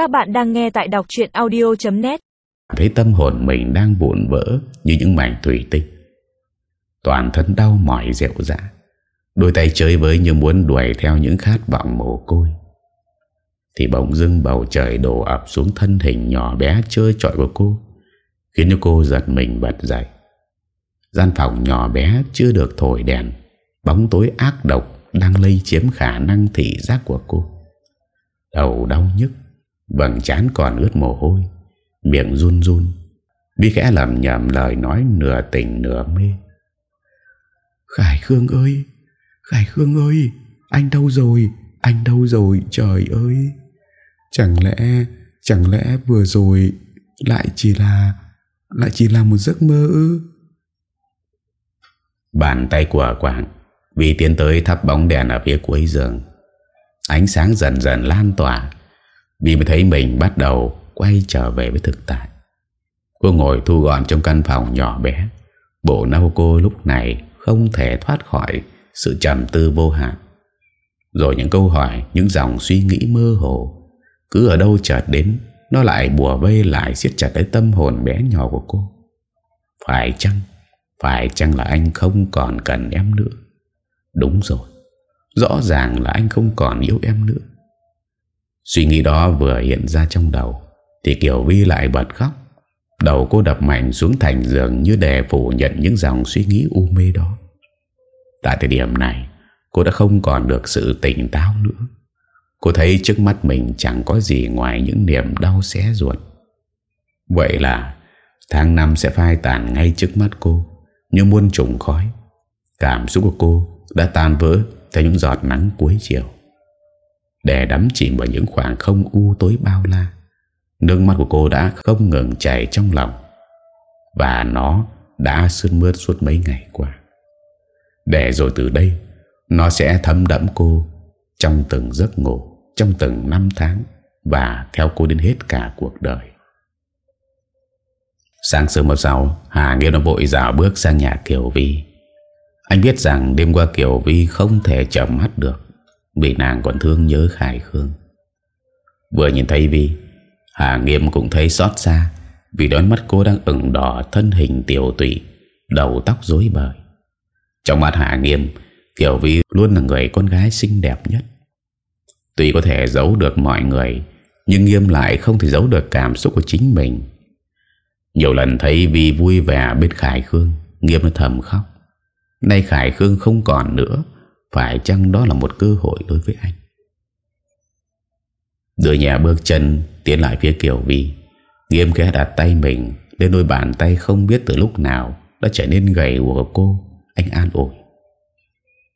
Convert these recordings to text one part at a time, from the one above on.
Các bạn đang nghe tại đọc chuyện audio.net Thấy tâm hồn mình đang buồn vỡ như những mảnh thủy tinh. Toàn thân đau mỏi dẹo dã. Đôi tay chơi với như muốn đuổi theo những khát vọng mồ côi. Thì bỗng dưng bầu trời đổ ập xuống thân hình nhỏ bé chơi trọi của cô. Khiến cho cô giật mình bật dậy. Gian phòng nhỏ bé chưa được thổi đèn. Bóng tối ác độc đang lây chiếm khả năng thị giác của cô. Đầu đau nhức, vầng chán còn ướt mồ hôi, miệng run run. Vì khẽ lầm nhầm lời nói nửa tình nửa mê. Khải Khương ơi, Khải Khương ơi, anh đâu rồi, anh đâu rồi, trời ơi. Chẳng lẽ, chẳng lẽ vừa rồi lại chỉ là, lại chỉ là một giấc mơ ư? Bàn tay của Quảng vì tiến tới thắp bóng đèn ở phía cuối giường Ánh sáng dần dần lan tỏa vì mới thấy mình bắt đầu Quay trở về với thực tại. Cô ngồi thu gọn trong căn phòng nhỏ bé. Bộ nâu cô lúc này Không thể thoát khỏi Sự trầm tư vô hạn. Rồi những câu hỏi, Những dòng suy nghĩ mơ hồ, Cứ ở đâu chợt đến, Nó lại bùa vây lại siết chặt cái tâm hồn bé nhỏ của cô. Phải chăng Phải chăng là anh không còn cần em nữa? Đúng rồi, Rõ ràng là anh không còn yêu em nữa. Suy nghĩ đó vừa hiện ra trong đầu, Thì Kiều Vi lại bật khóc. Đầu cô đập mạnh xuống thành giường Như để phủ nhận những dòng suy nghĩ u mê đó. Tại thời điểm này, Cô đã không còn được sự tỉnh táo nữa. Cô thấy trước mắt mình chẳng có gì ngoài những niềm đau xé ruột. Vậy là tháng năm sẽ phai tàn ngay trước mắt cô, Như muôn trùng khói. Cảm xúc của cô đã tan vỡ theo những giọt nắng cuối chiều. Để đắm chìm vào những khoảng không u tối bao la, nước mắt của cô đã không ngừng chảy trong lòng. Và nó đã sương mướt suốt mấy ngày qua. Để rồi từ đây, nó sẽ thấm đẫm cô trong từng giấc ngủ, trong từng năm tháng và theo cô đến hết cả cuộc đời. Sáng sớm hôm sau, Hà Nghiêu đã vội dạo bước sang nhà Kiều Vi. Anh biết rằng đêm qua Kiều Vi không thể chậm mắt được vì nàng còn thương nhớ Khải Khương. Vừa nhìn thấy Vi, Hà Nghiêm cũng thấy xót xa Vì đón mắt cô đang ửng đỏ Thân hình tiểu tụy, Đầu tóc rối bời. Trong mắt Hà Nghiêm Kiều Vi luôn là người con gái xinh đẹp nhất. Tuy có thể giấu được mọi người, Nhưng Nghiêm lại không thể giấu được cảm xúc của chính mình. Nhiều lần thấy Vi vui vẻ bên Khải Khương, Nghiêm nó thầm khóc. Nay Khải Khương không còn nữa phải chăng đó là một cơ hội đối với anh? Đưa nhà bước chân Tiến lại phía Kiều Vi. Nghiêm khẽ đặt tay mình Lên đôi bàn tay không biết từ lúc nào Đã trở nên gầy của cô, Anh an ủi.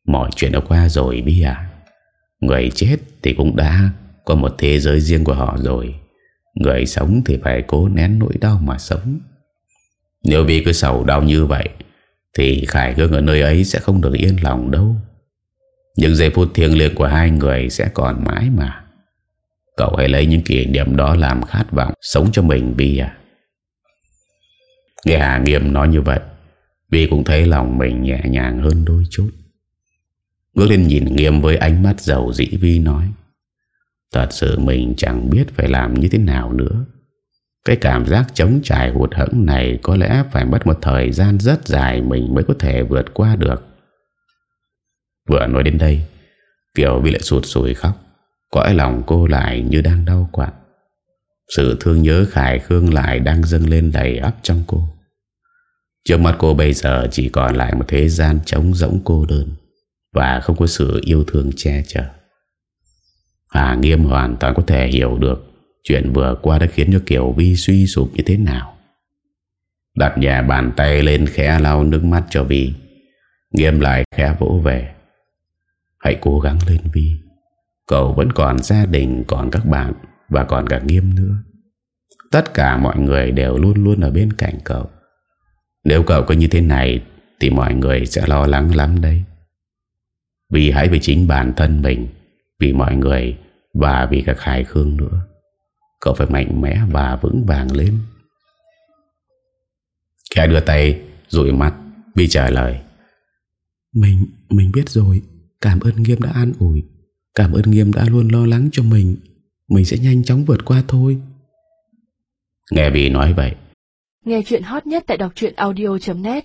Mọi chuyện đã qua rồi Vi à Người chết thì cũng đã Có một thế giới riêng của họ rồi. Người sống thì phải cố nén nỗi đau mà sống. Nếu vì cứ sầu đau như vậy, thì Khải Gương ở nơi ấy sẽ không được yên lòng đâu. Những giây phút thiêng liêng của hai người Sẽ còn mãi mà. Cậu hãy lấy những kỷ niệm đó Làm khát vọng sống cho mình Vi à Nghe Hà Nghiêm nói như vậy Vi cũng thấy lòng mình nhẹ nhàng hơn đôi chút. Bước lên nhìn Nghiêm với ánh mắt giàu dĩ Vi nói, Thật sự mình chẳng biết phải làm như thế nào nữa. Cái cảm giác chống trải hụt hẫng này có lẽ phải mất một thời gian rất dài mình mới có thể vượt qua được. Vừa nói đến đây, Kiều Vi lại sụt sùi khóc. Cõi lòng cô lại như đang đau quặn. Sự thương nhớ Khải Khương lại đang dâng lên đầy ấp trong cô. Trước mắt cô bây giờ chỉ còn lại một thế gian trống rỗng cô đơn và không có sự yêu thương che chở. Hà Nghiêm hoàn toàn có thể hiểu được Chuyện vừa qua đã khiến cho Kiều Vi suy sụp như thế nào Đặt nhà bàn tay lên khẽ lau nước mắt cho Vi Nghiêm lại khẽ vỗ về Hãy cố gắng lên Vi. Cậu vẫn còn gia đình Còn các bạn Và còn cả Nghiêm nữa. Tất cả mọi người đều luôn luôn ở bên cạnh cậu. Nếu cậu có như thế này Thì mọi người sẽ lo lắng lắm đấy. Vì hãy vì chính bản thân mình Vì mọi người Và vì các Hải Khương nữa. Cậu phải mạnh mẽ và vững vàng lên. Khẽ đưa tay Rụi mặt bi trả lời. Mình, mình biết rồi. Cảm ơn Nghiêm đã an ủi. Cảm ơn Nghiêm đã luôn lo lắng cho mình. Mình sẽ nhanh chóng vượt qua thôi. Nghe Vy nói vậy. Nghe chuyện hot nhất tại đọc audio.net